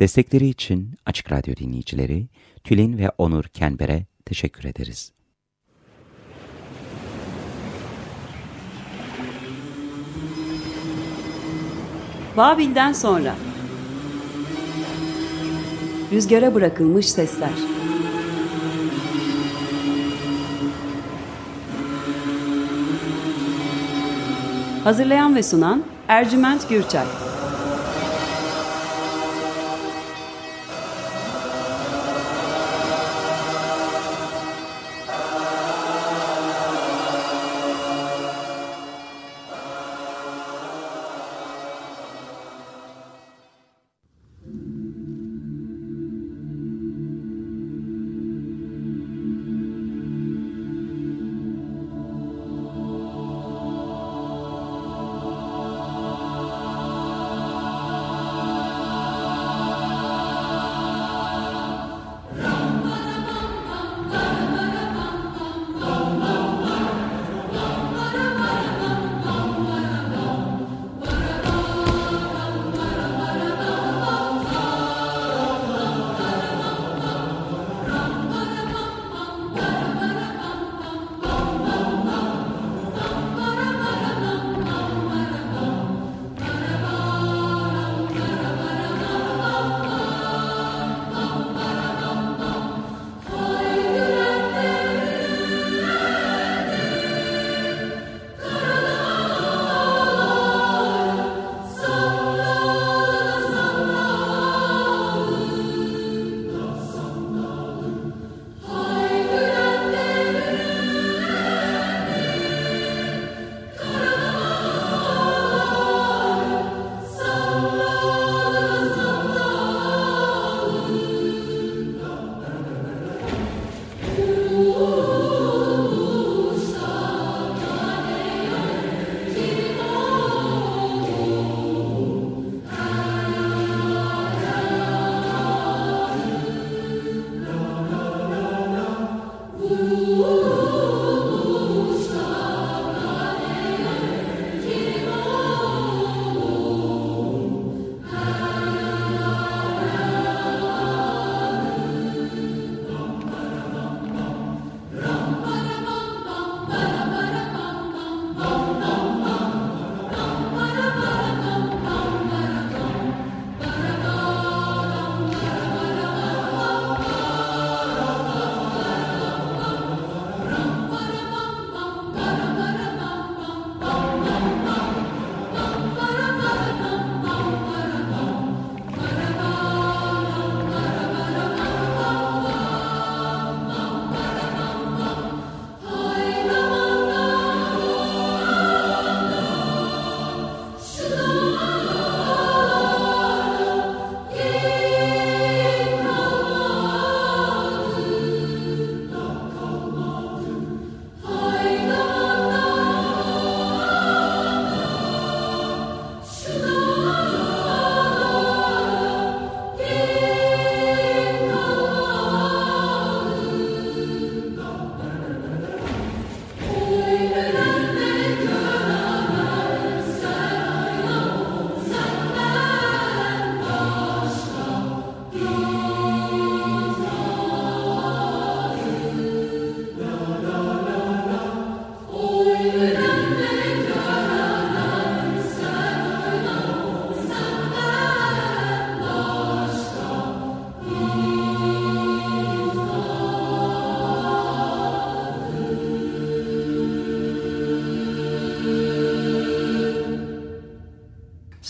Destekleri için Açık Radyo dinleyicileri Tülin ve Onur Kenber'e teşekkür ederiz. Babil'den sonra. Rüzgara bırakılmış sesler. Hazırlayan ve sunan Ercüment Gürçay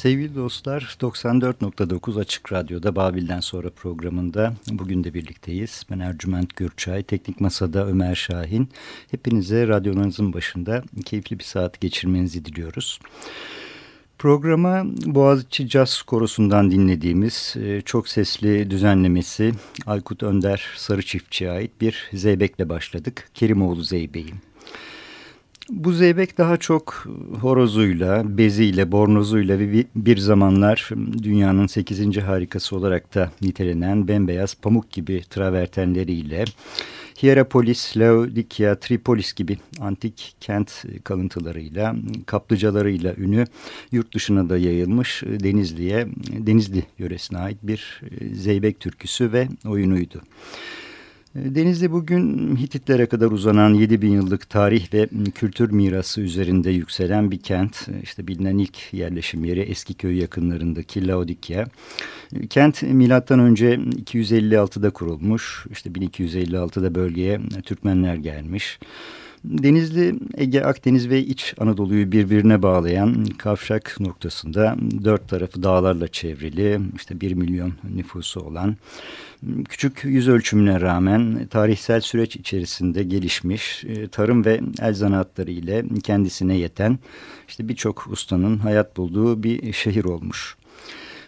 Sevgili dostlar 94.9 Açık Radyo'da Babil'den sonra programında bugün de birlikteyiz. Ben Ercüment Gürçay, Teknik Masa'da Ömer Şahin. Hepinize radyonuzun başında keyifli bir saat geçirmenizi diliyoruz. Programa Boğaziçi Jazz Korosu'ndan dinlediğimiz e, çok sesli düzenlemesi Aykut Önder Sarı Çiftçi'ye ait bir zeybekle başladık. Kerimoğlu Zeybeği. Bu zeybek daha çok horozuyla, beziyle, bornozuyla ve bir zamanlar dünyanın 8. harikası olarak da nitelenen bembeyaz pamuk gibi travertenleriyle Hierapolis, Laodikya, Tripolis gibi antik kent kalıntılarıyla, kaplıcalarıyla ünü yurt dışına da yayılmış Denizli'ye, Denizli yöresine ait bir zeybek türküsü ve oyunuydu. Denizli bugün Hititlere kadar uzanan 7000 yıllık tarih ve kültür mirası üzerinde yükselen bir kent. İşte bilinen ilk yerleşim yeri Eskiköy yakınlarındaki Laodikya. Kent milattan önce 256'da kurulmuş. İşte 1256'da bölgeye Türkmenler gelmiş. Denizli, Ege, Akdeniz ve İç Anadolu'yu birbirine bağlayan kavşak noktasında dört tarafı dağlarla çevrili, işte bir milyon nüfusu olan küçük yüz ölçümüne rağmen tarihsel süreç içerisinde gelişmiş e, tarım ve el zanaatları ile kendisine yeten işte birçok ustanın hayat bulduğu bir şehir olmuş.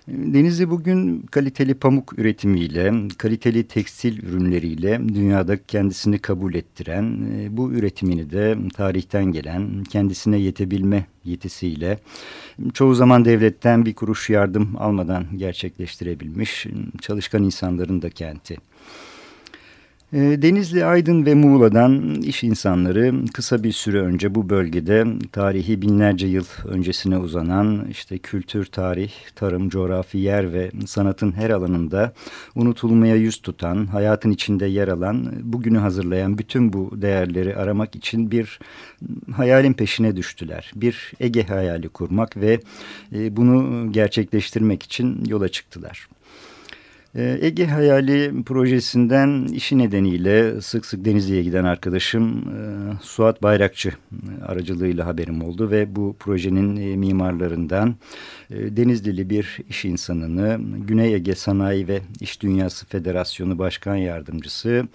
Denizli bugün kaliteli pamuk üretimiyle, kaliteli tekstil ürünleriyle dünyada kendisini kabul ettiren, e, bu üretimini de tarihten gelen, kendisine yetebilme yetisiyle çoğu zaman devletten bir kuruş yardım almadan gerçekleştirebilmiş çalışkan insanların da kenti. Ee, Denizli, Aydın ve Muğla'dan iş insanları kısa bir süre önce bu bölgede tarihi binlerce yıl öncesine uzanan işte kültür, tarih, tarım, coğrafi yer ve sanatın her alanında unutulmaya yüz tutan, hayatın içinde yer alan, bugünü hazırlayan bütün bu değerleri aramak için bir hayalin peşine düştüler. Bir Ege hayali kurmak ve e, bunu gerçekleştirmek için yola çıktılar. Ee, Ege Hayali projesinden işi nedeniyle sık sık Denizli'ye giden arkadaşım e, Suat Bayrakçı e, aracılığıyla haberim oldu ve bu projenin e, mimarlarından Denizlili bir iş insanını Güney Ege Sanayi ve İş Dünyası Federasyonu Başkan Yardımcısı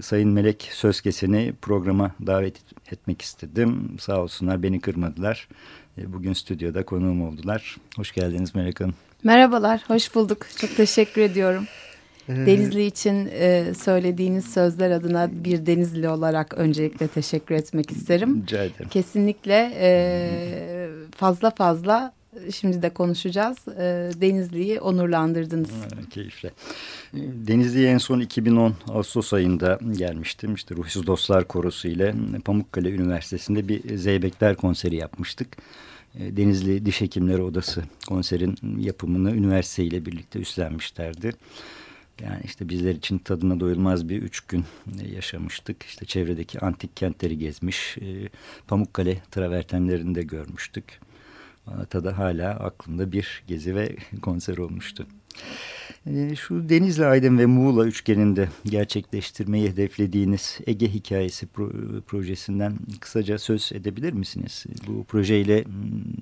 Sayın Melek Sözkesen'i programa davet etmek istedim. Sağ olsunlar beni kırmadılar. Bugün stüdyoda konuğum oldular. Hoş geldiniz Melek Hanım. Merhabalar, hoş bulduk. Çok teşekkür ediyorum. Denizli için e, söylediğiniz sözler adına bir Denizli olarak öncelikle teşekkür etmek isterim. Rica ederim. Kesinlikle e, fazla fazla şimdi de konuşacağız. E, Denizli'yi onurlandırdınız. Ha, keyifle. Denizli'ye en son 2010 Ağustos ayında gelmiştim. İşte Ruhsuz Dostlar Korosu ile Pamukkale Üniversitesi'nde bir Zeybekler konseri yapmıştık. E, Denizli Diş Hekimleri Odası konserin yapımını üniversite ile birlikte üstlenmişlerdi. Yani işte bizler için tadına doyulmaz bir üç gün e, yaşamıştık. İşte çevredeki antik kentleri gezmiş, e, Pamukkale travertenlerini de görmüştük. Tadı hala aklımda bir gezi ve konser olmuştu. Ee, şu Denizli Aydın ve Muğla üçgeninde gerçekleştirmeyi hedeflediğiniz Ege Hikayesi pro projesinden kısaca söz edebilir misiniz? Bu projeyle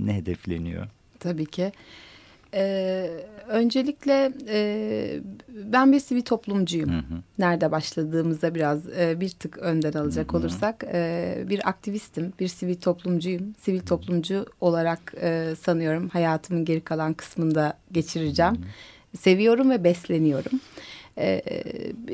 ne hedefleniyor? Tabii ki. Ee, öncelikle e, ben bir sivil toplumcuyum. Hı hı. Nerede başladığımızda biraz e, bir tık önden alacak hı hı. olursak e, bir aktivistim, bir sivil toplumcuyum. Sivil toplumcu olarak e, sanıyorum hayatımın geri kalan kısmında geçireceğim. Hı hı seviyorum ve besleniyorum. E,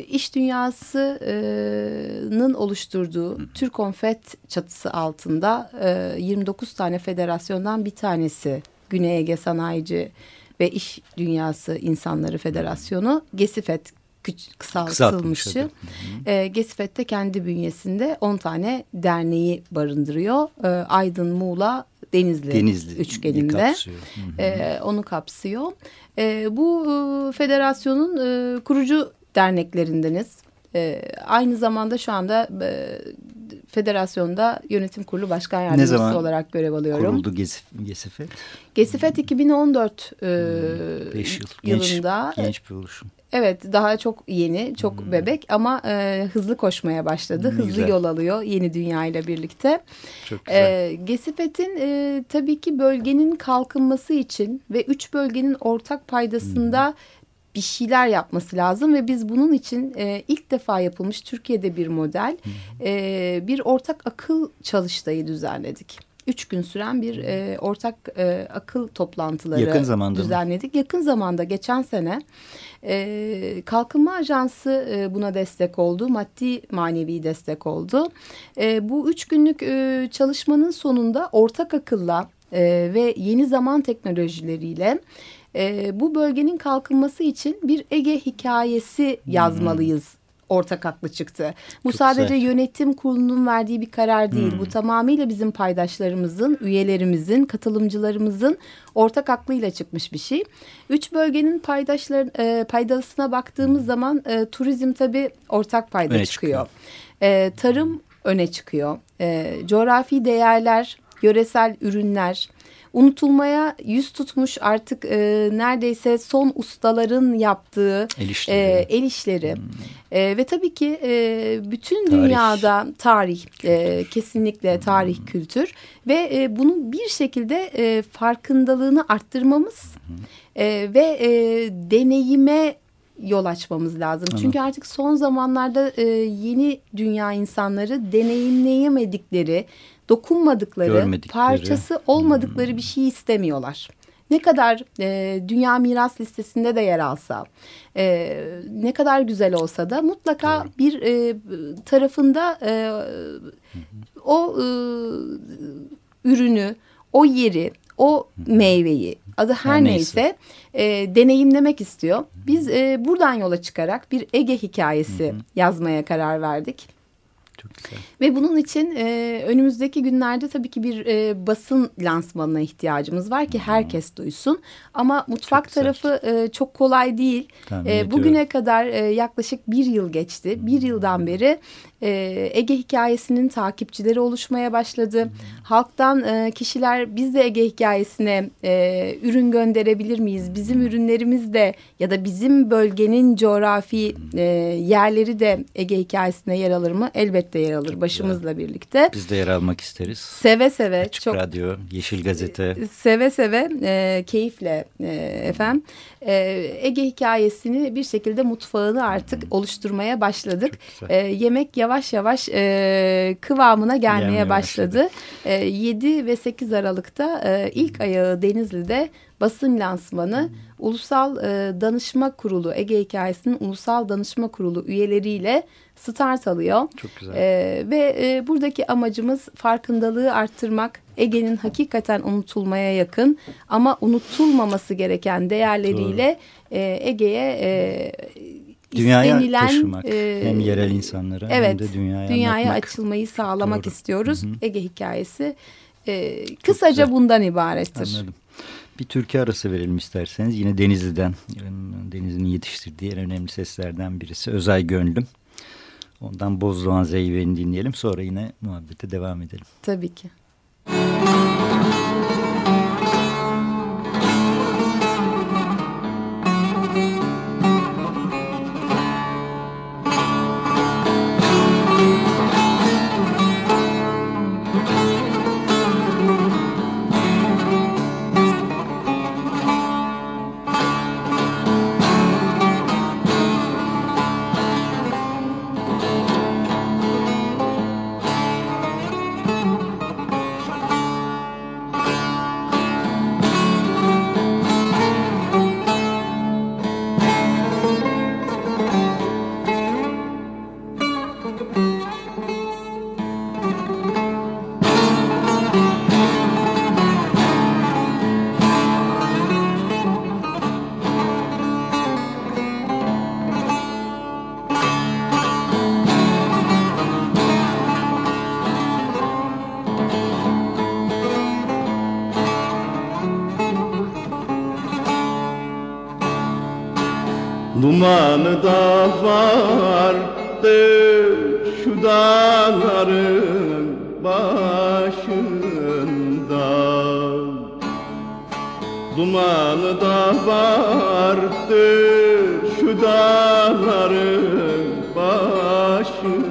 iş dünyasının oluşturduğu Türk Konfet çatısı altında e, 29 tane federasyondan bir tanesi Güney Ege Sanayici ve İş Dünyası İnsanları Federasyonu Gesifet kısaltılmışı. E, Gesifet de kendi bünyesinde 10 tane derneği barındırıyor. E, Aydın, Muğla, Denizli, Denizli üçgeninde kapsıyor. E, onu kapsıyor. E, bu e, federasyonun e, kurucu derneklerindeniz. E, aynı zamanda şu anda e, federasyonda yönetim kurulu başkan yardımcısı olarak görev alıyorum. kuruldu Gesif, Gesifet? Gesifet 2014 e, hmm, yıl, yılında. Genç, genç bir oluşum. Evet daha çok yeni, çok hmm. bebek ama e, hızlı koşmaya başladı. Hmm, hızlı güzel. yol alıyor yeni dünya ile birlikte. Çok güzel. E, Gesifet'in e, tabii ki bölgenin kalkınması için ve üç bölgenin ortak paydasında hmm. Bir şeyler yapması lazım. Ve biz bunun için e, ilk defa yapılmış Türkiye'de bir model, e, bir ortak akıl çalıştayı düzenledik üç gün süren bir e, ortak e, akıl toplantıları Yakın zamanda düzenledik. Mı? Yakın zamanda geçen sene e, Kalkınma Ajansı e, buna destek oldu. Maddi manevi destek oldu. E, bu üç günlük e, çalışmanın sonunda ortak akılla e, ve yeni zaman teknolojileriyle e, bu bölgenin kalkınması için bir Ege hikayesi yazmalıyız ortak haklı çıktı. Bu Çok sadece güzel. yönetim kurulunun verdiği bir karar değil. Hmm. Bu tamamıyla bizim paydaşlarımızın, üyelerimizin, katılımcılarımızın ortak aklıyla çıkmış bir şey. Üç bölgenin paydaşlar e, paydasına baktığımız zaman e, turizm tabii ortak payda öne çıkıyor. çıkıyor. E, tarım öne çıkıyor. E, coğrafi değerler, yöresel ürünler, unutulmaya yüz tutmuş artık e, neredeyse son ustaların yaptığı el işleri, e, el işleri. Hmm. E, ve tabii ki e, bütün tarih. dünyada tarih e, kesinlikle tarih hmm. kültür ve e, bunu bir şekilde e, farkındalığını arttırmamız hmm. e, ve e, deneyime yol açmamız lazım. Anladım. Çünkü artık son zamanlarda e, yeni dünya insanları deneyimleyemedikleri dokunmadıkları, parçası olmadıkları hmm. bir şey istemiyorlar. Ne kadar e, dünya miras listesinde de yer alsa, e, ne kadar güzel olsa da mutlaka Doğru. bir e, tarafında e, o e, ürünü, o yeri, o meyveyi adı her, her neyse, neyse e, deneyimlemek istiyor. Biz e, buradan yola çıkarak bir Ege hikayesi Hı -hı. yazmaya karar verdik. Çok güzel. Ve bunun için e, önümüzdeki günlerde tabii ki bir e, basın lansmanına ihtiyacımız var ki herkes duysun. Ama mutfak çok tarafı e, çok kolay değil. E, bugüne kadar e, yaklaşık bir yıl geçti. Bir yıldan beri e, Ege hikayesinin takipçileri oluşmaya başladı. Halktan e, kişiler biz de Ege hikayesine e, ürün gönderebilir miyiz? Bizim ürünlerimiz de ya da bizim bölgenin coğrafi e, yerleri de Ege hikayesine yer alır mı? Elbette yer alır çok başımızla güzel. birlikte. Biz de yer almak isteriz. Seve seve. Açık çok, Radyo, Yeşil Gazete. Seve seve, e, keyifle e, efendim. E, Ege hikayesini bir şekilde mutfağını artık oluşturmaya başladık. E, yemek yavaş yavaş yavaş e, kıvamına gelmeye Gelmeye başladı. başladı. E, 7 ve 8 Aralık'ta e, ilk ayağı Denizli'de basın lansmanı Ulusal e, Danışma Kurulu Ege Hikayesi'nin Ulusal Danışma Kurulu üyeleriyle start alıyor. Çok güzel. E, ve e, buradaki amacımız farkındalığı arttırmak, Ege'nin hakikaten unutulmaya yakın ama unutulmaması gereken değerleriyle e, Ege'ye e, dünyaya istenilen, taşımak e, hem yerel insanlara evet, hem de dünyaya, dünyaya açılmayı sağlamak Doğru. istiyoruz. Hı -hı. Ege hikayesi e, kısaca bundan ibarettir. Anladım. Bir türkü arası verelim isterseniz. Yine Denizli'den, Denizli'nin yetiştirdiği en önemli seslerden birisi Özay Gönlüm. Ondan Bozdoğan Zeyven'i dinleyelim. Sonra yine muhabbete devam edelim. Tabii ki. Dumanı da vardı şu dağların başında. Dumanı da vardı şu dağların başında.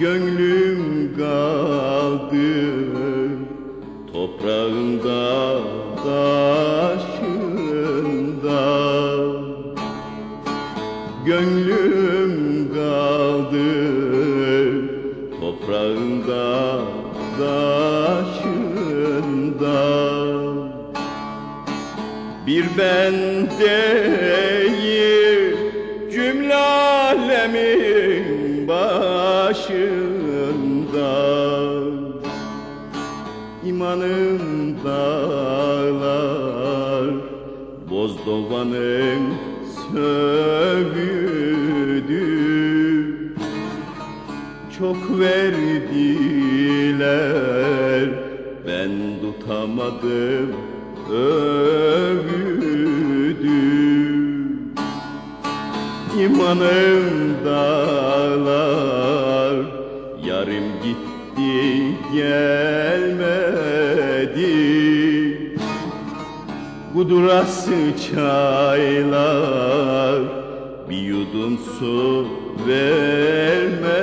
Gönlüm kaldı toprağında taş Bir ben değil cümle alemin başında. İmanım dağlar Bozdovanın sövdü Çok verdiler ben tutamadım övdü İmanım dağlar yarım gitti gelmedi. Kudurası çaylar bir yudum su vermedi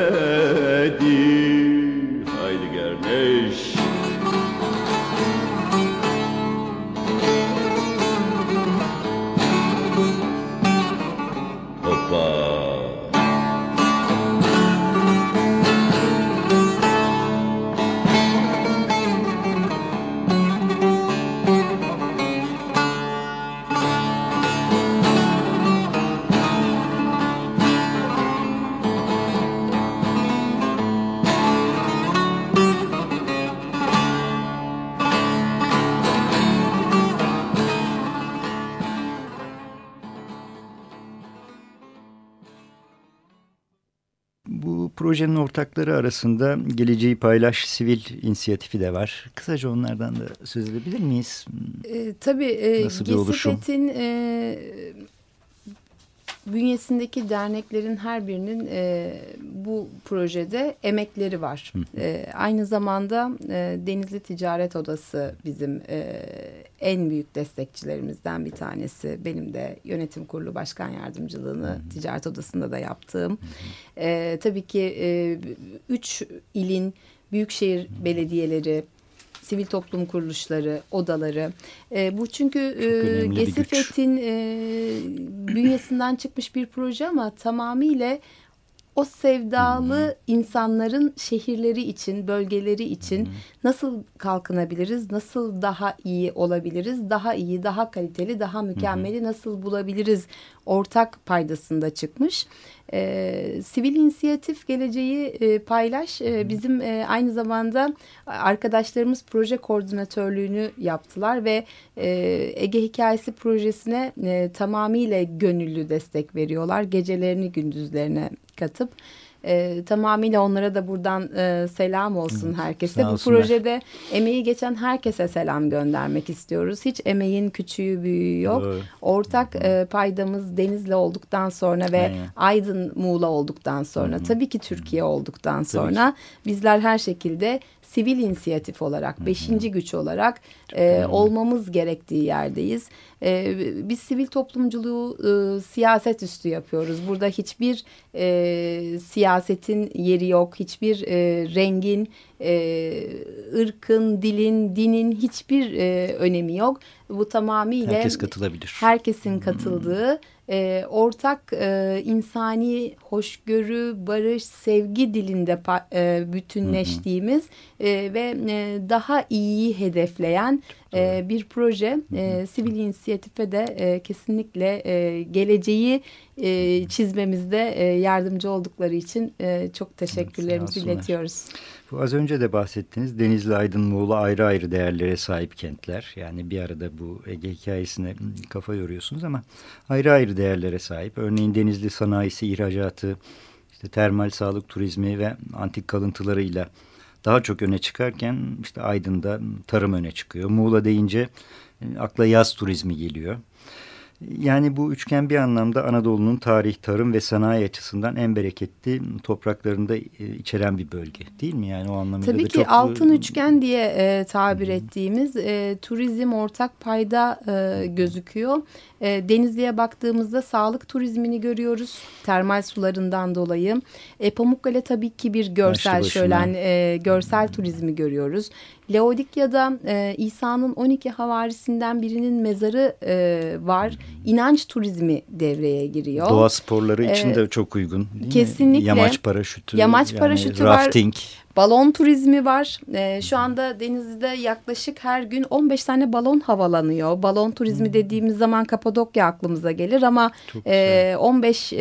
projenin ortakları arasında Geleceği Paylaş Sivil İnisiyatifi de var. Kısaca onlardan da söz edebilir miyiz? E, tabii e, Nasıl bir oluşum? E, bünyesindeki derneklerin her birinin e, bu projede emekleri var. E, aynı zamanda e, Denizli Ticaret Odası bizim e, en büyük destekçilerimizden bir tanesi. Benim de yönetim kurulu başkan yardımcılığını Hı Ticaret Odası'nda da yaptığım. E, tabii ki e, üç ilin büyükşehir belediyeleri, sivil toplum kuruluşları, odaları. E, bu çünkü e, Gesifet'in e, bünyesinden çıkmış bir proje ama tamamıyla o sevdalı hmm. insanların şehirleri için, bölgeleri için hmm. nasıl kalkınabiliriz, nasıl daha iyi olabiliriz, daha iyi, daha kaliteli, daha mükemmeli hmm. nasıl bulabiliriz ortak paydasında çıkmış. E, sivil inisiyatif geleceği e, paylaş e, bizim e, aynı zamanda arkadaşlarımız proje koordinatörlüğünü yaptılar ve e, Ege Hikayesi projesine e, tamamıyla gönüllü destek veriyorlar. Gecelerini gündüzlerine katıp e, tamamıyla onlara da buradan e, selam olsun evet, herkese. Bu projede emeği geçen herkese selam göndermek istiyoruz. Hiç emeğin küçüğü büyüğü yok. Doğru. Ortak e, paydamız Denizli olduktan sonra ve Aynen. Aydın Muğla olduktan sonra Hı tabii ki Türkiye olduktan sonra bizler her şekilde sivil inisiyatif olarak, beşinci güç olarak e, olmamız gerektiği yerdeyiz. E, biz sivil toplumculuğu e, siyaset üstü yapıyoruz. Burada hiçbir e, siyasetin yeri yok, hiçbir e, rengin, e, ırkın, dilin, dinin hiçbir e, önemi yok. Bu tamamıyla herkes katılabilir. Herkesin katıldığı. Hmm e, ortak e, insani hoşgörü, barış, sevgi dilinde e, bütünleştiğimiz e, ve e, daha iyi hedefleyen e, bir proje. E, sivil inisiyatife de e, kesinlikle e, geleceği e, çizmemizde e, yardımcı oldukları için e, çok teşekkürlerimizi evet, iletiyoruz. Bu az önce de bahsettiğiniz Denizli, Aydın, Muğla ayrı ayrı değerlere sahip kentler. Yani bir arada bu Ege hikayesine kafa yoruyorsunuz ama ayrı ayrı değerlere sahip. Örneğin Denizli sanayisi, ihracatı, işte termal sağlık turizmi ve antik kalıntılarıyla daha çok öne çıkarken işte Aydın'da tarım öne çıkıyor. Muğla deyince akla yaz turizmi geliyor. Yani bu üçgen bir anlamda Anadolu'nun tarih, tarım ve sanayi açısından en bereketli topraklarında e, içeren bir bölge değil mi? Yani o anlamda Tabii ki çok... altın üçgen diye e, tabir ettiğimiz e, turizm ortak payda e, gözüküyor. E, Denizli'ye baktığımızda sağlık turizmini görüyoruz termal sularından dolayı. E, Pamukkale tabii ki bir görsel şölen, e, görsel turizmi görüyoruz. Laodikya'da e, İsa'nın 12 havarisinden birinin mezarı e, var. İnanç turizmi devreye giriyor. Doğa sporları için ee, de çok uygun. kesinlikle. Mi? Yamaç paraşütü. Yamaç paraşütü yani, var. Rafting. Balon turizmi var. E, şu anda denizde yaklaşık her gün 15 tane balon havalanıyor. Balon turizmi hmm. dediğimiz zaman Kapadokya aklımıza gelir ama e, 15 e,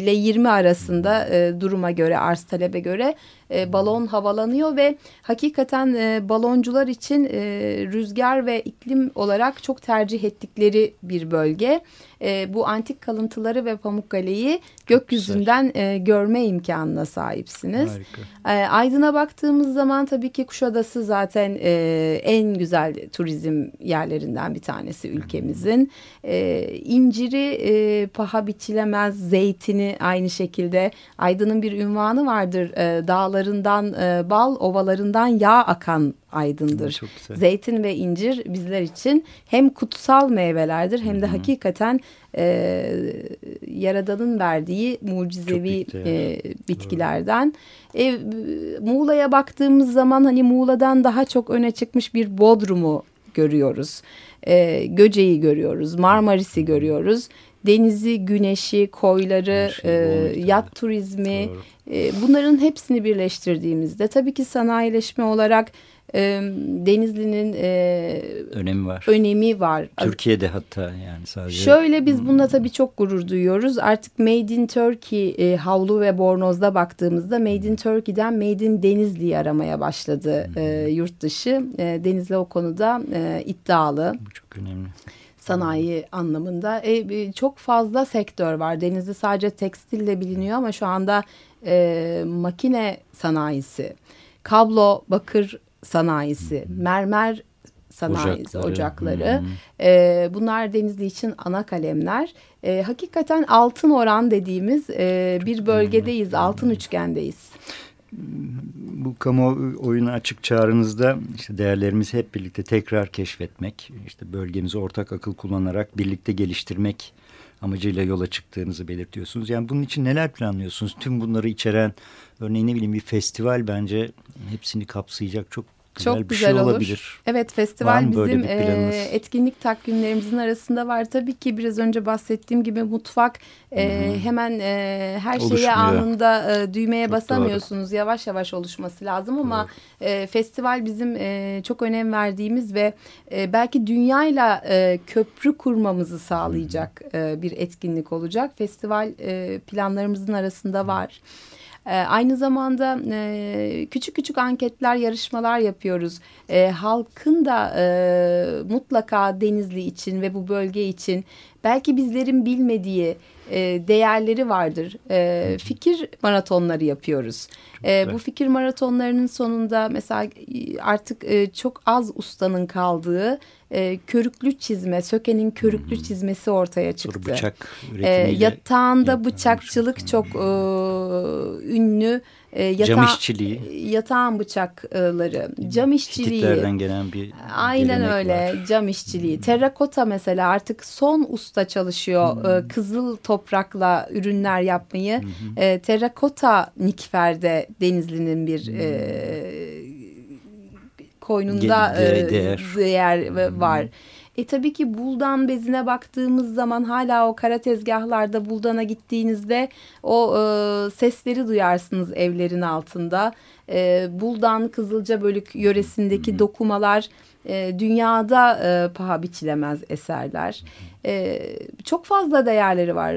ile 20 arasında e, duruma göre arz talebe göre e, balon havalanıyor ve hakikaten e, baloncular için e, rüzgar ve iklim olarak çok tercih ettikleri bir bölge. E, bu antik kalıntıları ve Pamukkale'yi gökyüzünden e, görme imkanına sahipsiniz. E, Aydın'a baktığımız zaman tabii ki Kuşadası zaten e, en güzel turizm yerlerinden bir tanesi ülkemizin. E, inciri e, paha biçilemez, zeytini aynı şekilde. Aydın'ın bir ünvanı vardır. E, dağlarından e, bal, ovalarından yağ akan Aydın'dır. Zeytin ve incir bizler için hem kutsal meyvelerdir hem de Hı -hı. hakikaten e, Yaradan'ın verdiği mucizevi e, bitkilerden. E, Muğla'ya baktığımız zaman hani Muğla'dan daha çok öne çıkmış bir Bodrum'u görüyoruz. E, Göce'yi görüyoruz, Marmaris'i görüyoruz. Denizi, güneşi, koyları, şey, e, yat turizmi e, bunların hepsini birleştirdiğimizde tabii ki sanayileşme olarak e, Denizli'nin e, önemi var. Önemi var. Türkiye'de hatta yani sadece. Şöyle biz bunda tabii çok gurur duyuyoruz. Artık Made in Turkey e, havlu ve bornozda baktığımızda Made in Turkey'den Made in Denizli'yi aramaya başladı e, yurt dışı. E, Denizli o konuda e, iddialı. Bu çok önemli sanayi anlamında. E, çok fazla sektör var. Denizli sadece tekstille biliniyor ama şu anda e, makine sanayisi, kablo, bakır sanayisi, mermer sanayisi, ocakları. ocakları. Hmm. E, bunlar Denizli için ana kalemler. E, hakikaten altın oran dediğimiz e, bir bölgedeyiz, altın üçgendeyiz. Bu kamu oyunu açık çağrınızda işte değerlerimizi hep birlikte tekrar keşfetmek, işte bölgemizi ortak akıl kullanarak birlikte geliştirmek amacıyla yola çıktığınızı belirtiyorsunuz. Yani bunun için neler planlıyorsunuz? Tüm bunları içeren örneğin ne bileyim bir festival bence hepsini kapsayacak çok güzel Çok bir güzel şey olur. olabilir. Evet festival bizim e, etkinlik takvimlerimizin arasında var. Tabii ki biraz önce bahsettiğim gibi mutfak e, hemen e, her Oluşmuyor. şeye anında e, düğmeye çok basamıyorsunuz. Doğru. Yavaş yavaş oluşması lazım ama e, festival bizim e, çok önem verdiğimiz ve e, belki dünyayla e, köprü kurmamızı sağlayacak e, bir etkinlik olacak. Festival e, planlarımızın arasında var. Hı. E, aynı zamanda e, küçük küçük anketler, yarışmalar yapıyoruz. E, halkın da e, mutlaka Denizli için ve bu bölge için belki bizlerin bilmediği e, değerleri vardır. E, fikir maratonları yapıyoruz. E, bu fikir maratonlarının sonunda mesela e, artık e, çok az ustanın kaldığı e, körüklü çizme, sökenin körüklü hmm. çizmesi ortaya çıktı. Sonra bıçak e, yatağında bıçakçılık çok e, ünlü. E, yata, cam işçiliği. Yatağın bıçakları, cam işçiliği. Hititlerden gelen bir Aynen öyle var. cam işçiliği. Hmm. Terrakota mesela artık son usta çalışıyor. Hmm. E, kızıl toprakla ürünler yapmayı. Hmm. E, terrakota Nikfer'de Denizli'nin bir hmm. e, koynunda e, değer, değer var. Hmm. E tabii ki buldan bezine baktığımız zaman hala o kara tezgahlarda buldana gittiğinizde o e, sesleri duyarsınız evlerin altında. E, buldan Kızılca Bölük yöresindeki hmm. dokumalar e, dünyada e, paha biçilemez eserler. E, çok fazla değerleri var.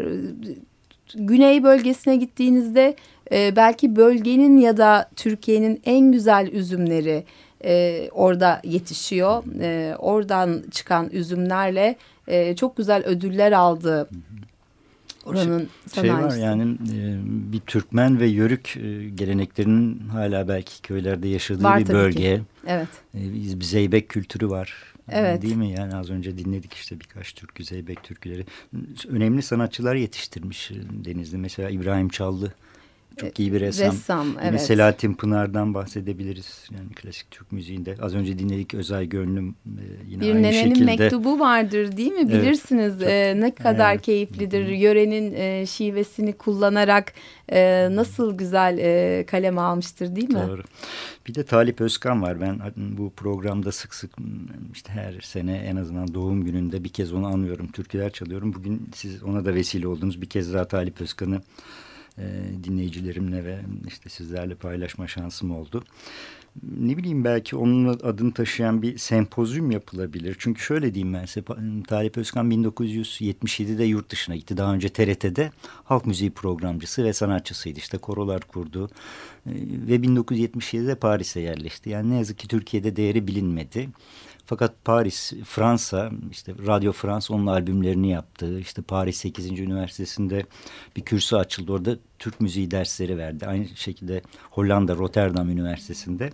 Güney bölgesine gittiğinizde e, belki bölgenin ya da Türkiye'nin en güzel üzümleri e, orada yetişiyor. E, oradan çıkan üzümlerle e, çok güzel ödüller aldı. Oranın şey, şey var yani e, bir Türkmen ve Yörük e, geleneklerinin hala belki köylerde yaşadığı var, bir bölge. Ki. Evet. E, Zeybek kültürü var. Evet. Değil mi? Yani az önce dinledik işte birkaç türkü, Zeybek türküleri. Önemli sanatçılar yetiştirmiş Denizli. Mesela İbrahim Çallı çok iyi bir ressam. Ressam, Yine evet. Selahattin Pınar'dan bahsedebiliriz. Yani klasik Türk müziğinde. Az önce dinledik Özay Gönlüm e, yine bir aynı şekilde. mektubu vardır değil mi? Bilirsiniz evet, çok, e, ne kadar evet. keyiflidir. Yörenin e, şivesini kullanarak e, nasıl güzel e, kalem almıştır değil mi? Doğru. Bir de Talip Özkan var. Ben bu programda sık sık işte her sene en azından doğum gününde bir kez onu anlıyorum. Türküler çalıyorum. Bugün siz ona da vesile oldunuz. Bir kez daha Talip Özkan'ı e, dinleyicilerimle ve işte sizlerle paylaşma şansım oldu. Ne bileyim belki onun adını taşıyan bir sempozyum yapılabilir. Çünkü şöyle diyeyim ben size Talip Özkan 1977'de yurt dışına gitti. Daha önce TRT'de halk müziği programcısı ve sanatçısıydı. İşte korolar kurdu e, ve 1977'de Paris'e yerleşti. Yani ne yazık ki Türkiye'de değeri bilinmedi. Fakat Paris, Fransa, işte Radio France onun albümlerini yaptı. İşte Paris 8. Üniversitesi'nde bir kürsü açıldı. Orada Türk müziği dersleri verdi. Aynı şekilde Hollanda, Rotterdam Üniversitesi'nde.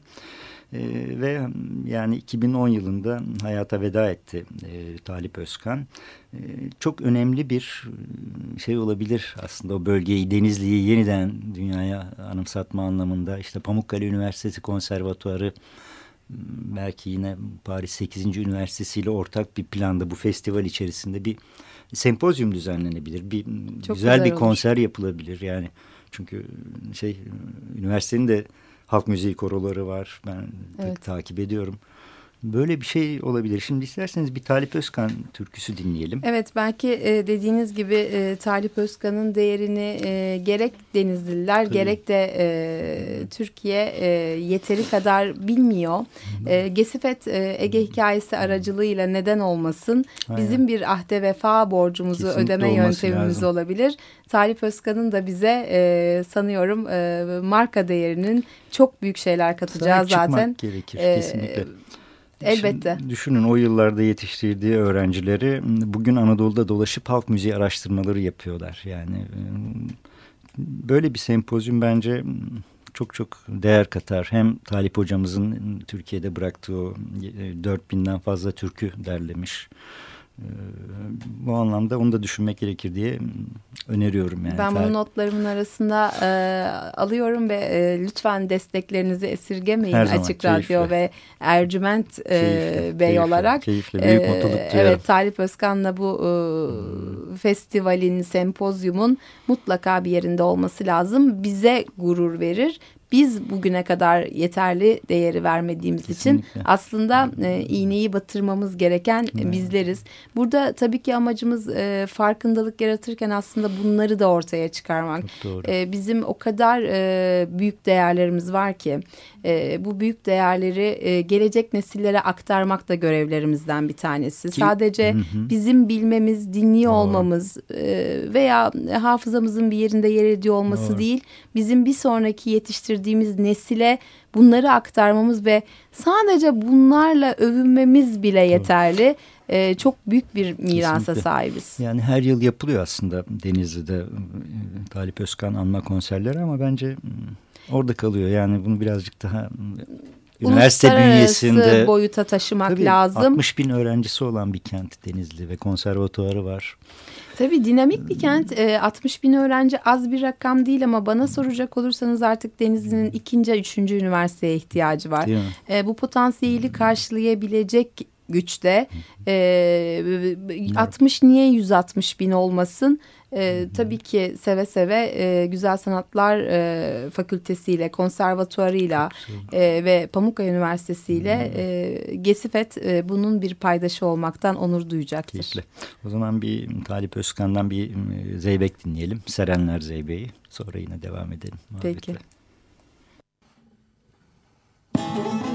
Ee, ve yani 2010 yılında hayata veda etti e, Talip Özkan. E, çok önemli bir şey olabilir aslında o bölgeyi, Denizli'yi yeniden dünyaya anımsatma anlamında. İşte Pamukkale Üniversitesi Konservatuarı belki yine Paris 8. Üniversitesi ile ortak bir planda bu festival içerisinde bir sempozyum düzenlenebilir. Bir Çok güzel, güzel bir konser yapılabilir yani. Çünkü şey üniversitenin de halk müziği koroları var. Ben evet. takip ediyorum. Böyle bir şey olabilir. Şimdi isterseniz bir Talip Özkan türküsü dinleyelim. Evet belki e, dediğiniz gibi e, Talip Özkan'ın değerini e, gerek Denizliler Tabii. gerek de Türkiye yeteri kadar bilmiyor. Gesifet Ege hikayesi aracılığıyla neden olmasın Aynen. bizim bir ahde vefa borcumuzu Kesinlikle ödeme yöntemimiz lazım. olabilir. Talip Özkan'ın da bize sanıyorum marka değerinin çok büyük şeyler katacağı Sahip zaten. gerekir kesinlikle. Elbette. Düşünün o yıllarda yetiştirdiği öğrencileri bugün Anadolu'da dolaşıp halk müziği araştırmaları yapıyorlar. Yani e, böyle bir sempozyum bence çok çok değer katar. Hem Talip hocamızın Türkiye'de bıraktığı o 4000'den e, fazla türkü derlemiş bu anlamda onu da düşünmek gerekir diye öneriyorum. Yani. Ben bunu notlarımın arasında e, alıyorum ve e, lütfen desteklerinizi esirgemeyin Her Açık zaman, Radyo keyifle. ve Ercüment e, keyifle, Bey keyifle, olarak. Keyifle, büyük e, mutluluk duyarım. Evet, Talip Özkan'la bu e, hmm. festivalin, sempozyumun mutlaka bir yerinde olması lazım. Bize gurur verir biz bugüne kadar yeterli değeri vermediğimiz Kesinlikle. için aslında e, iğneyi batırmamız gereken evet. bizleriz. Burada tabii ki amacımız e, farkındalık yaratırken aslında bunları da ortaya çıkarmak. E, bizim o kadar e, büyük değerlerimiz var ki e, bu büyük değerleri e, gelecek nesillere aktarmak da görevlerimizden bir tanesi. Ki, Sadece hı hı. bizim bilmemiz, dinliyor Doğru. olmamız e, veya hafızamızın bir yerinde yer ediyor olması Doğru. değil. Bizim bir sonraki yetiştirdiğimiz nesile bunları aktarmamız ve sadece bunlarla övünmemiz bile yeterli. Ee, çok büyük bir mirasa Kesinlikle. sahibiz. Yani her yıl yapılıyor aslında Denizli'de e, Talip Özkan anma konserleri ama bence orada kalıyor. Yani bunu birazcık daha üniversite bünyesinde boyuta taşımak tabii, lazım. 60 bin öğrencisi olan bir kent Denizli ve konservatuarı var. Tabii dinamik bir kent. E, 60 bin öğrenci az bir rakam değil ama bana soracak olursanız artık Denizli'nin ikinci, üçüncü üniversiteye ihtiyacı var. E, bu potansiyeli karşılayabilecek güçte. E, 60 niye 160 bin olmasın? E, tabii ki seve seve e, Güzel Sanatlar e, Fakültesiyle, konservatuarıyla e, ve Pamukkale Üniversitesi'yle e, Gesifet e, bunun bir paydaşı olmaktan onur duyacaktır. Keyifli. O zaman bir Talip Özkan'dan bir Zeybek dinleyelim. Serenler Zeybe'yi. Sonra yine devam edelim. Peki. Muhabbetle. Frenler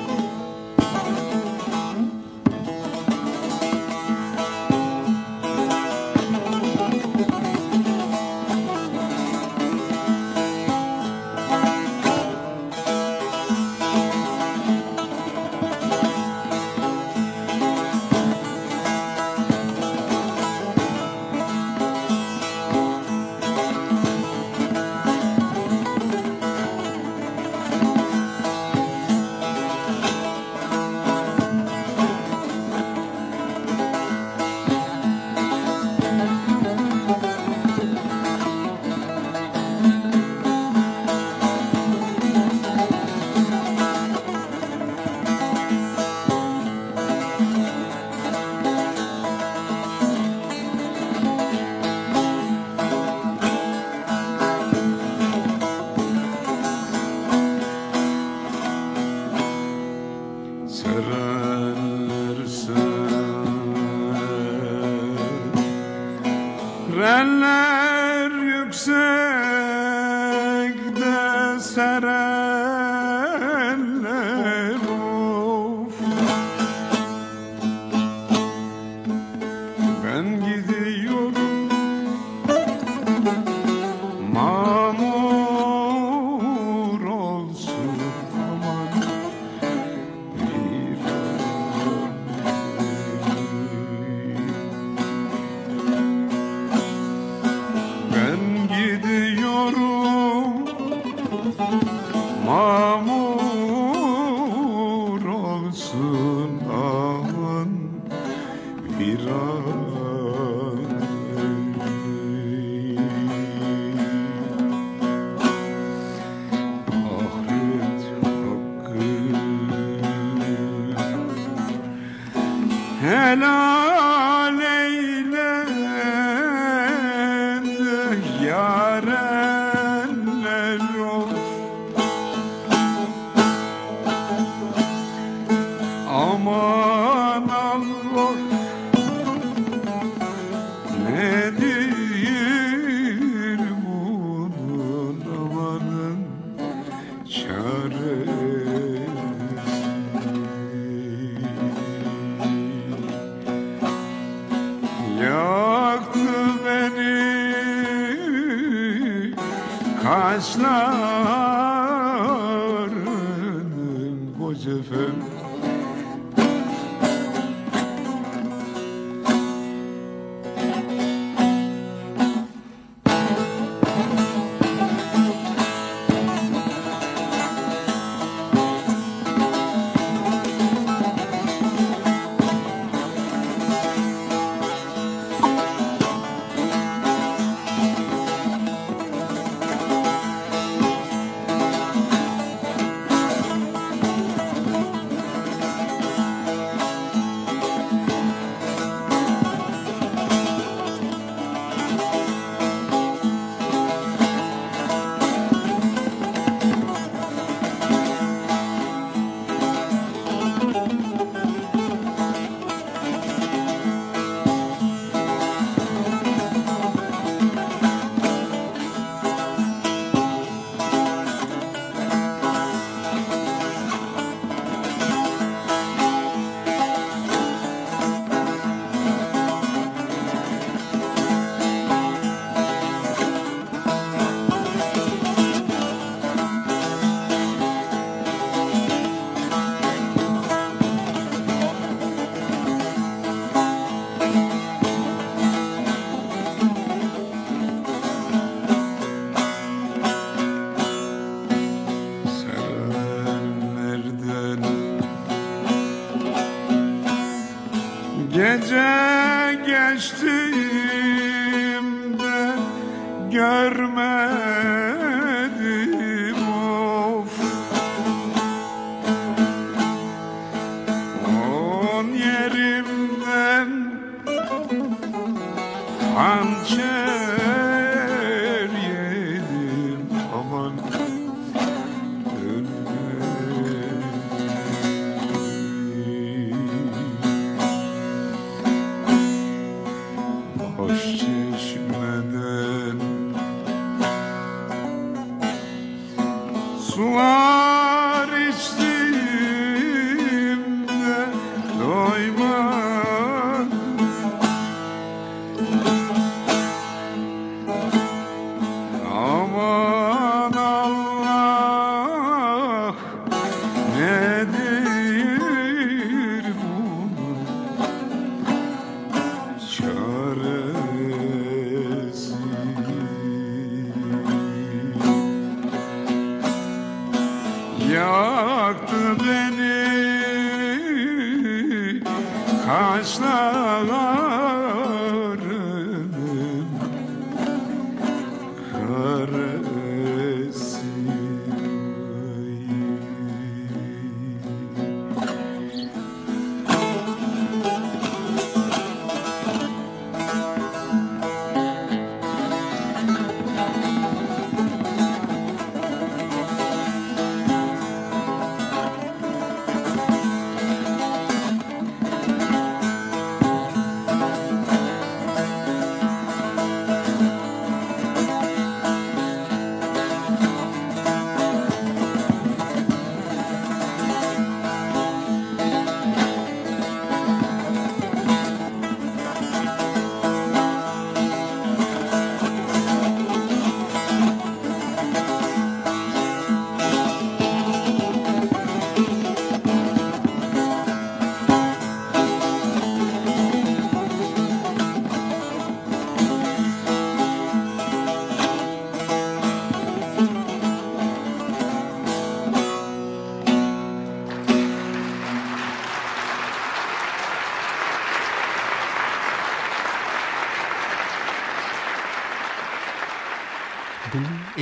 feu.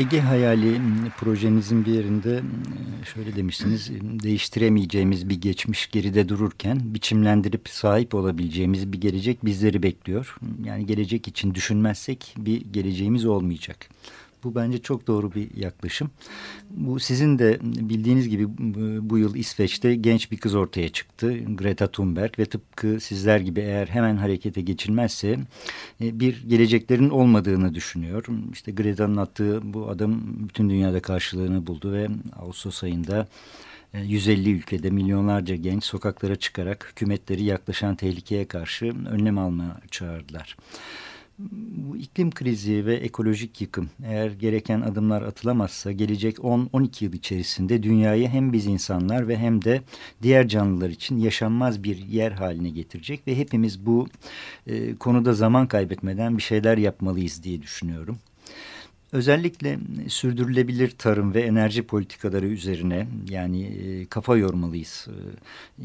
Ege Hayali projenizin bir yerinde şöyle demişsiniz değiştiremeyeceğimiz bir geçmiş geride dururken biçimlendirip sahip olabileceğimiz bir gelecek bizleri bekliyor. Yani gelecek için düşünmezsek bir geleceğimiz olmayacak. Bu bence çok doğru bir yaklaşım. Bu sizin de bildiğiniz gibi bu yıl İsveç'te genç bir kız ortaya çıktı. Greta Thunberg ve tıpkı sizler gibi eğer hemen harekete geçilmezse e, bir geleceklerin olmadığını düşünüyor. İşte Greta'nın attığı bu adım bütün dünyada karşılığını buldu ve Ağustos ayında 150 e, ülkede milyonlarca genç sokaklara çıkarak hükümetleri yaklaşan tehlikeye karşı önlem almaya çağırdılar bu iklim krizi ve ekolojik yıkım eğer gereken adımlar atılamazsa gelecek 10-12 yıl içerisinde dünyayı hem biz insanlar ve hem de diğer canlılar için yaşanmaz bir yer haline getirecek ve hepimiz bu e, konuda zaman kaybetmeden bir şeyler yapmalıyız diye düşünüyorum. Özellikle sürdürülebilir tarım ve enerji politikaları üzerine yani e, kafa yormalıyız. E,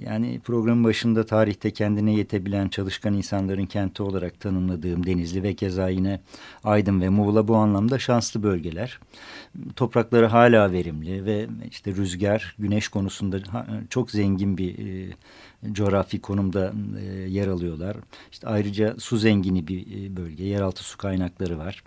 yani programın başında tarihte kendine yetebilen çalışkan insanların kenti olarak tanımladığım Denizli ve keza yine Aydın ve Muğla bu anlamda şanslı bölgeler. Toprakları hala verimli ve işte rüzgar, güneş konusunda çok zengin bir e, coğrafi konumda yer alıyorlar. İşte ayrıca su zengini bir bölge, yeraltı su kaynakları var.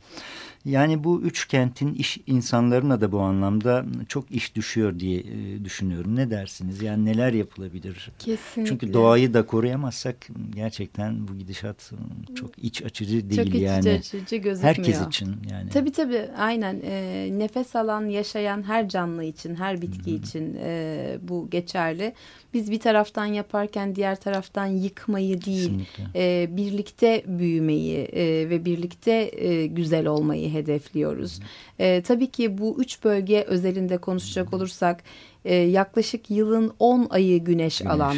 Yani bu üç kentin iş insanlarına da bu anlamda çok iş düşüyor diye e, düşünüyorum. Ne dersiniz? Yani neler yapılabilir? Kesinlikle. Çünkü doğayı da koruyamazsak gerçekten bu gidişat çok iç açıcı değil çok iç yani. açıcı gözükmüyor. Herkes için yani. Tabii tabii aynen. E, nefes alan, yaşayan her canlı için, her bitki Hı -hı. için e, bu geçerli. Biz bir taraftan yaparken diğer taraftan yıkmayı değil, e, birlikte büyümeyi e, ve birlikte e, güzel olmayı hedefliyoruz. E, tabii ki bu üç bölge özelinde konuşacak olursak e, yaklaşık yılın 10 ayı güneş Güneşli. alan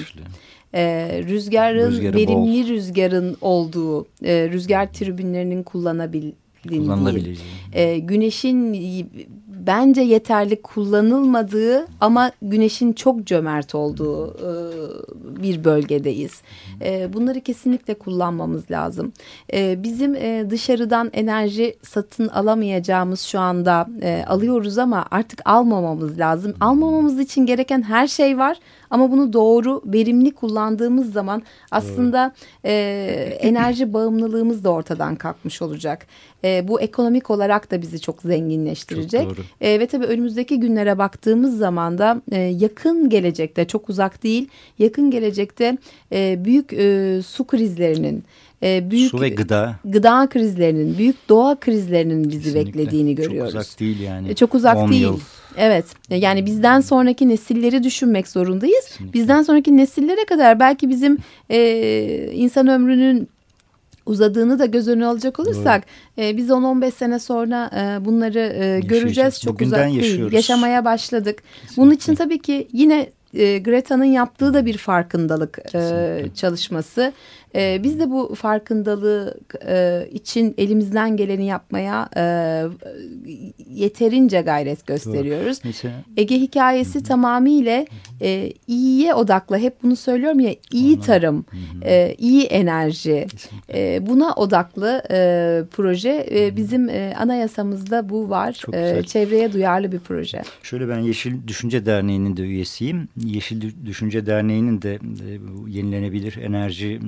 e, rüzgarın Rüzgarı verimli bol. rüzgarın olduğu e, rüzgar tribünlerinin kullanabildiği e, güneşin bence yeterli kullanılmadığı ama güneşin çok cömert olduğu e, bir bölgedeyiz. E, bunları kesinlikle kullanmamız lazım. E, bizim e, dışarıdan enerji satın alamayacağımız şu anda e, alıyoruz ama artık almamamız lazım. Almamamız için gereken her şey var ama bunu doğru, verimli kullandığımız zaman aslında e, enerji bağımlılığımız da ortadan kalkmış olacak. E, bu ekonomik olarak da bizi çok zenginleştirecek. Çok doğru. E, ve tabii önümüzdeki günlere baktığımız zaman da e, yakın gelecekte, çok uzak değil, yakın gelecekte e, büyük e, su krizlerinin e, büyük su ve gıda gıda krizlerinin, büyük doğa krizlerinin bizi Kesinlikle. beklediğini görüyoruz. Çok uzak değil yani. E, çok uzak değil. Yıl. Evet. Yani bizden sonraki nesilleri düşünmek zorundayız. Kesinlikle. Bizden sonraki nesillere kadar belki bizim e, insan ömrünün uzadığını da göz önüne alacak olursak e, biz 10-15 sene sonra e, bunları e, göreceğiz. Çok Bugünden uzak yaşıyoruz. değil. Yaşamaya başladık. Kesinlikle. Bunun için tabii ki yine e, Greta'nın yaptığı da bir farkındalık e, çalışması. E, biz de bu farkındalık e, için elimizden geleni yapmaya e, yeterince gayret gösteriyoruz. Mesela, Ege hikayesi hı -hı. tamamıyla e, iyiye odaklı. Hep bunu söylüyorum ya iyi Anladım. tarım, E, iyi enerji e, buna odaklı e, proje. E, bizim e, anayasamızda bu var. E, çevreye duyarlı bir proje. Şöyle ben Yeşil Düşünce Derneği'nin de üyesiyim. Yeşil Düşünce Derneği'nin de e, yenilenebilir enerji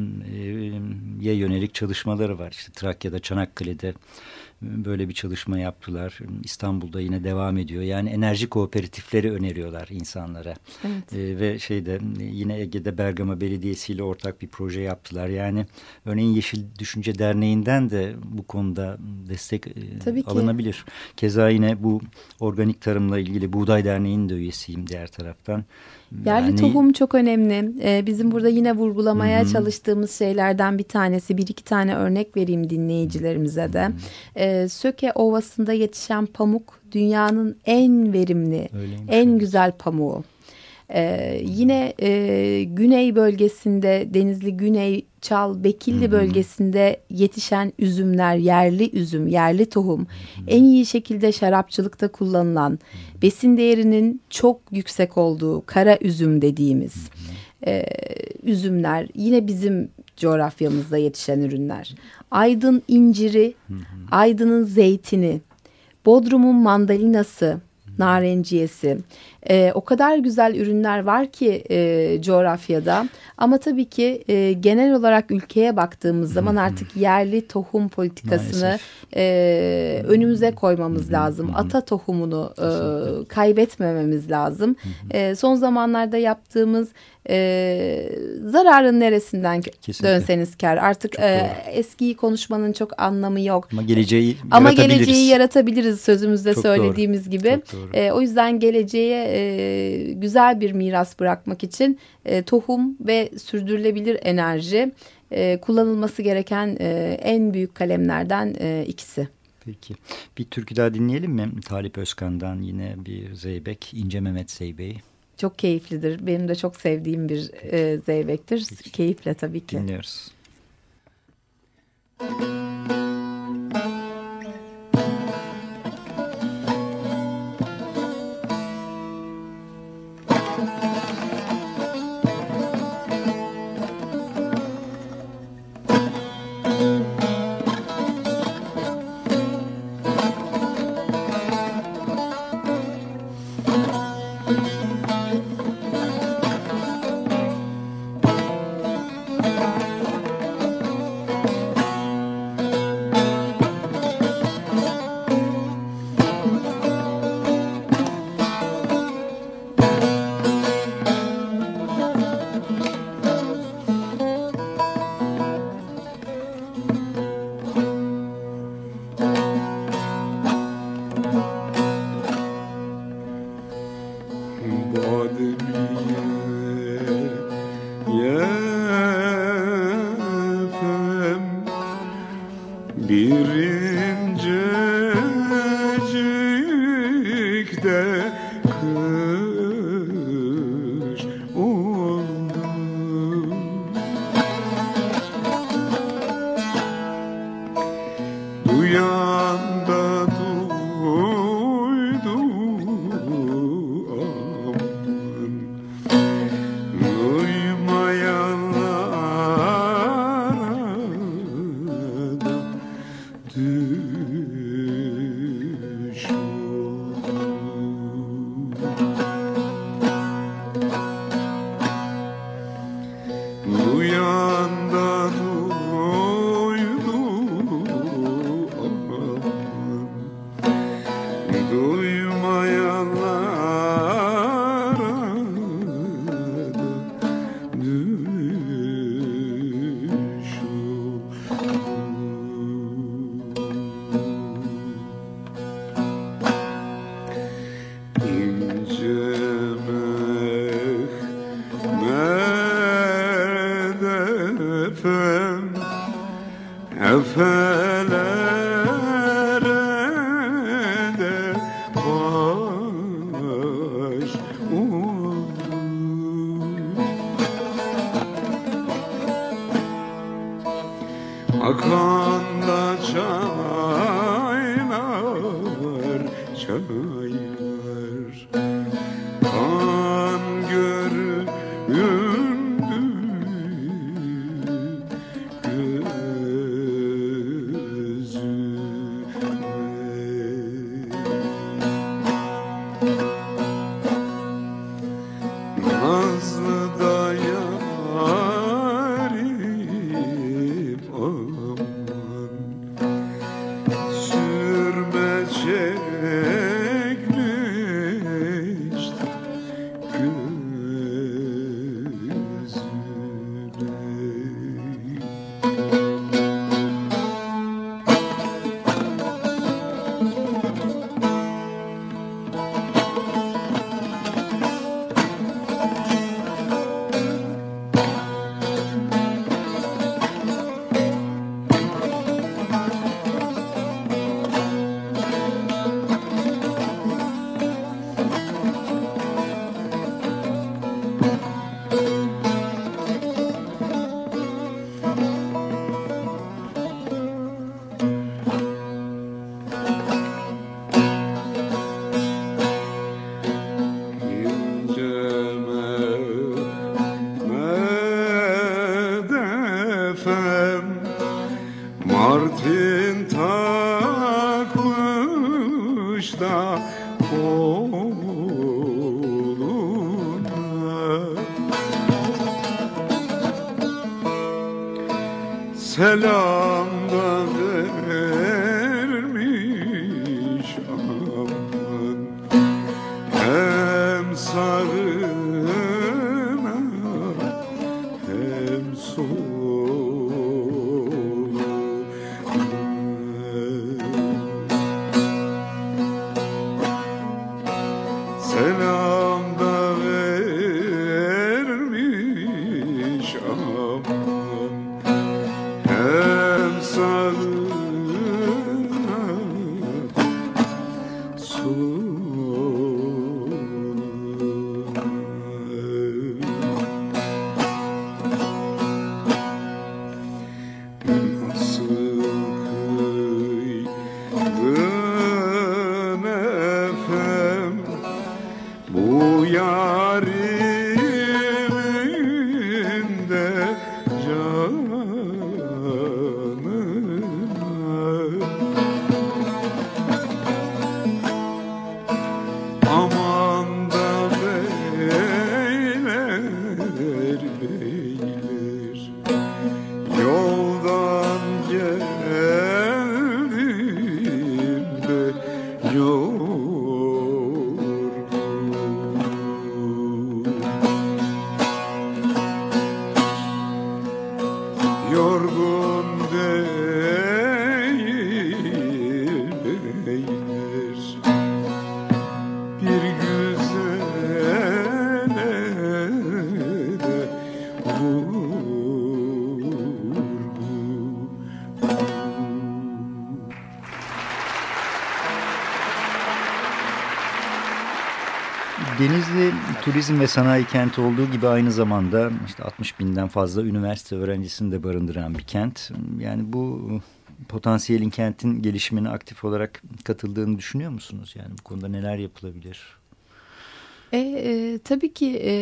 ye yönelik çalışmaları var. İşte Trakya'da, Çanakkale'de böyle bir çalışma yaptılar. İstanbul'da yine devam ediyor. Yani enerji kooperatifleri öneriyorlar insanlara. Evet. E, ve şeyde yine Ege'de Bergama Belediyesi ile ortak bir proje yaptılar. Yani örneğin Yeşil Düşünce Derneği'nden de bu konuda destek e, Tabii alınabilir. Keza yine bu organik tarımla ilgili Buğday Derneği'nin de üyesiyim diğer taraftan. Yerli yani... tohum çok önemli. Ee, bizim burada yine vurgulamaya Hı -hı. çalıştığımız şeylerden bir tanesi. Bir iki tane örnek vereyim dinleyicilerimize de. Ee, Söke Ovası'nda yetişen pamuk dünyanın en verimli, en güzel pamuğu. Ee, yine e, güney bölgesinde Denizli Güney Çal Bekilli hmm. bölgesinde yetişen üzümler yerli üzüm, yerli tohum hmm. en iyi şekilde şarapçılıkta kullanılan besin değerinin çok yüksek olduğu kara üzüm dediğimiz hmm. e, üzümler yine bizim coğrafyamızda yetişen ürünler. Aydın inciri, hmm. Aydın'ın zeytini, Bodrum'un mandalinası, narenciyesi, E, o kadar güzel ürünler var ki e, coğrafyada. Ama tabii ki e, genel olarak ülkeye baktığımız zaman artık yerli tohum politikasını e, önümüze koymamız lazım. Ata tohumunu e, kaybetmememiz lazım. E, son zamanlarda yaptığımız e, zararın neresinden Kesinlikle. dönseniz kar. Artık e, eskiyi konuşmanın çok anlamı yok. Ama geleceği Ama geleceği yaratabiliriz sözümüzde çok söylediğimiz doğru. gibi. E, o yüzden geleceğe e, güzel bir miras bırakmak için e, tohum ve sürdürülebilir enerji e, kullanılması gereken e, en büyük kalemlerden e, ikisi. Peki. Bir türkü daha dinleyelim mi? Talip Özkan'dan yine bir Zeybek, İnce Mehmet Zeybe'yi. Çok keyiflidir. Benim de çok sevdiğim bir e, zeybektir. Peki. Keyifle tabii ki. Dinliyoruz. selam you. Turizm ve sanayi kenti olduğu gibi aynı zamanda işte 60 binden fazla üniversite öğrencisini de barındıran bir kent. Yani bu potansiyelin kentin gelişimine aktif olarak katıldığını düşünüyor musunuz? Yani bu konuda neler yapılabilir? E, e, tabii ki e,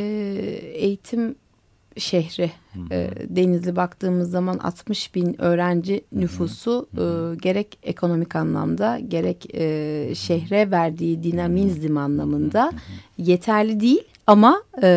eğitim şehri. E, Denizli baktığımız zaman 60 bin öğrenci nüfusu e, gerek ekonomik anlamda gerek e, şehre verdiği dinamizm anlamında yeterli değil ama e,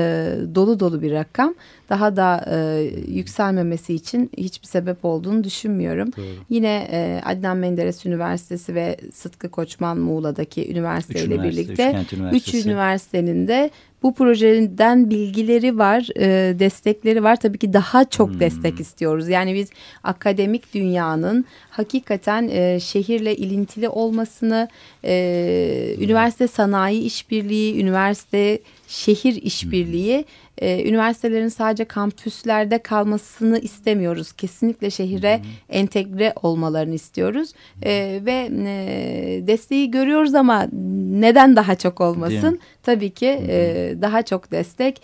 dolu dolu bir rakam. Daha da e, yükselmemesi için hiçbir sebep olduğunu düşünmüyorum. Doğru. Yine e, Adnan Menderes Üniversitesi ve Sıtkı Koçman Muğla'daki üniversiteyle üniversite, birlikte üç Üniversitesi. üniversitenin de bu projeden bilgileri var, e, destekleri var. Tabii ki daha çok Hmm. destek istiyoruz. Yani biz akademik dünyanın hakikaten e, şehirle ilintili olmasını, e, üniversite sanayi işbirliği, üniversite şehir işbirliği, e, üniversitelerin sadece kampüslerde kalmasını istemiyoruz. Kesinlikle şehire entegre olmalarını istiyoruz. E, ve e, desteği görüyoruz ama neden daha çok olmasın? Tabii ki e, daha çok destek.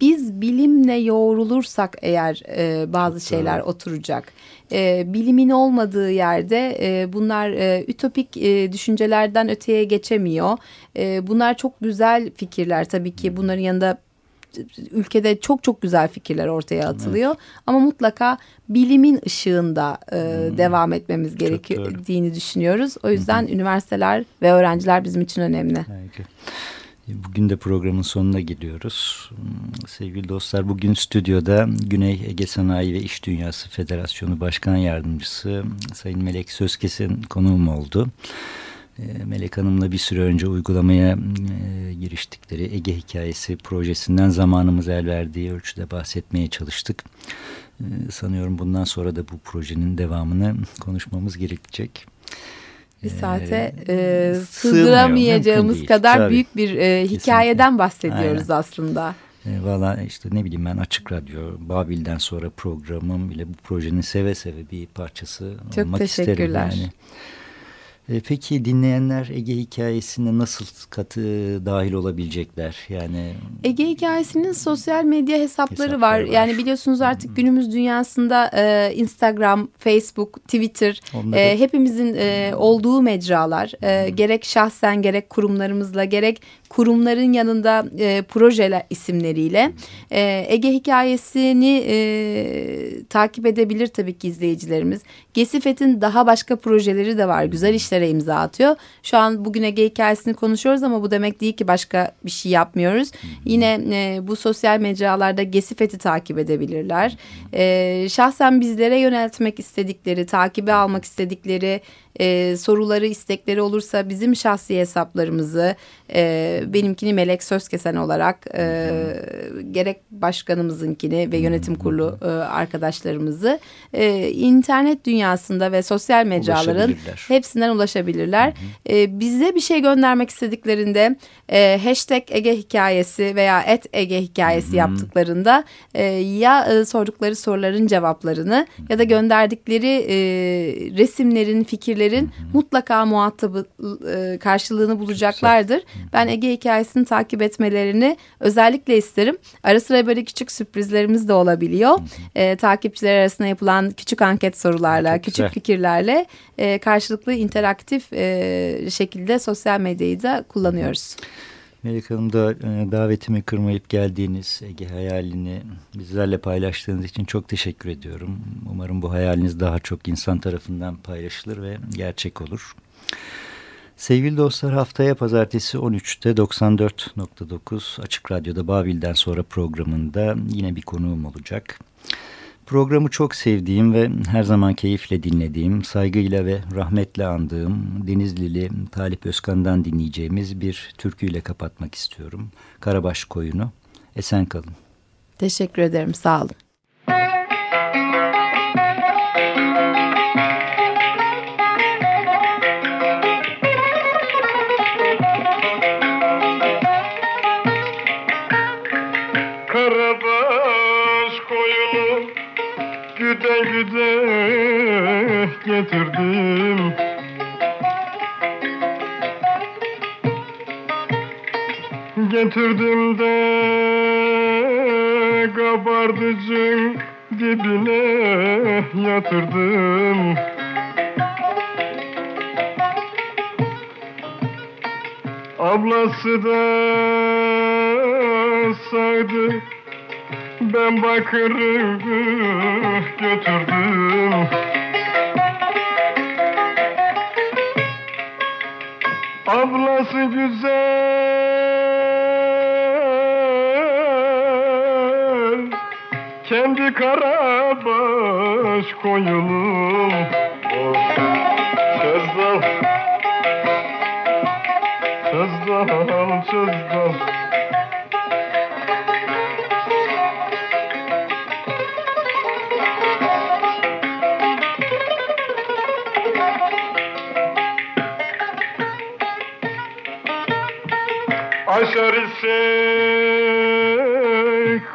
Biz bilimle yoğrulursak eğer e, bazı Çok şeyler doğru. oturacak. E, bilimin olmadığı yerde e, bunlar e, ütopik e, düşüncelerden öteye geçemiyor. E, bunlar çok güzel fikirler tabii ki bunların yanında ülkede çok çok güzel fikirler ortaya atılıyor. Ama mutlaka bilimin ışığında e, devam etmemiz gerektiğini düşünüyoruz. O yüzden üniversiteler ve öğrenciler bizim için önemli. Harika. Bugün de programın sonuna geliyoruz. Hmm, Sevgili dostlar bugün stüdyoda Güney Ege Sanayi ve İş Dünyası Federasyonu Başkan Yardımcısı Sayın Melek Sözkes'in konuğum oldu. Ee, Melek Hanım'la bir süre önce uygulamaya e, giriştikleri Ege Hikayesi projesinden zamanımız el verdiği ölçüde bahsetmeye çalıştık. Ee, Sanıyorum bundan sonra da bu projenin devamını konuşmamız gerekecek. Bir Ee, saate e, sığdıramayacağımız kadar Tabii. büyük bir e, hikayeden bahsediyoruz aslında. E, Valla işte ne bileyim ben Açık Radyo, Babil'den sonra programım bile bu projenin seve seve bir parçası Çok olmak isterim. teşekkürler. Yani. E, peki dinleyenler Ege hikayesine nasıl katı dahil olabilecekler? Yani Ege hikayesinin sosyal medya hesapları, Hesapları var. var. Yani biliyorsunuz artık günümüz dünyasında e, Instagram, Facebook, Twitter Onları- e, hepimizin e, olduğu mecralar. E, gerek şahsen gerek kurumlarımızla gerek kurumların yanında e, projeler isimleriyle e, Ege hikayesini e, takip edebilir tabii ki izleyicilerimiz. Gesifet'in daha başka projeleri de var. Güzel işlere imza atıyor. Şu an bugün Ege hikayesini konuşuyoruz ama bu demek değil ki başka bir şey yapmıyoruz. Yine e, bu sosyal mecralarda Gesifet'i takip edebilirler. E, şahsen bizlere yöneltmek istedikleri, takibe almak istedikleri e, soruları, istekleri olursa bizim şahsi hesaplarımızı e, benimkini Melek Sözkesen olarak e, gerek başkanımızınkini ve yönetim kurulu e, arkadaşlarımızı e, internet dünyasında ve sosyal mecraların hepsinden ulaşabilirler. Hı hı. E, bize bir şey göndermek istediklerinde e, hashtag Ege hikayesi veya et Ege hikayesi hı hı. yaptıklarında e, ya e, sordukları soruların cevaplarını hı hı. ya da gönderdikleri e, resimlerin, fikirlerin hı. mutlaka muhatabı e, karşılığını bulacaklardır. Ben Ege hikayesini takip etmelerini özellikle isterim. Ara sıra böyle küçük sürprizlerimiz de olabiliyor. E, takipçiler arasında yapılan küçük anket sorularla, Çok küçük güzel. fikirlerle e, karşılıklı interaktif e, şekilde sosyal medyayı da kullanıyoruz. Melek Hanım da e, davetimi kırmayıp geldiğiniz Ege hayalini bizlerle paylaştığınız için çok teşekkür ediyorum. Umarım bu hayaliniz daha çok insan tarafından paylaşılır ve gerçek olur. Sevgili dostlar haftaya pazartesi 13'te 94.9 Açık Radyo'da Babil'den sonra programında yine bir konuğum olacak. Programı çok sevdiğim ve her zaman keyifle dinlediğim, saygıyla ve rahmetle andığım Denizlili Talip Özkan'dan dinleyeceğimiz bir türküyle kapatmak istiyorum. Karabaş Koyunu. Esen kalın. Teşekkür ederim, sağ olun. Getirdim. Getirdim de kabardıcın dibine yatırdım. Ablası da saydı ben bakırı götürdüm Ablası güzel. Kendi karabaş koyunum oh, Çözdal Çözdal Çözdal Aşar ise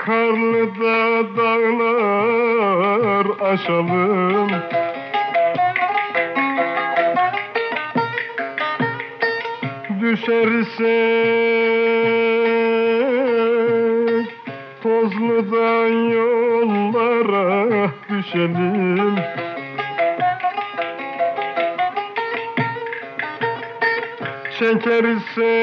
karlı da dağlar aşalım. Düşerse tozlu da yollara düşelim. Çekersek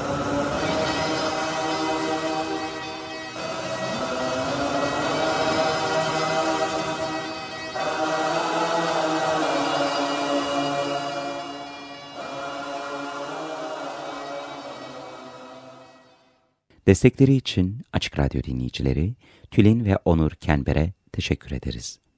Destekleri için Açık Radyo dinleyicileri Tülin ve Onur Kenber'e teşekkür ederiz.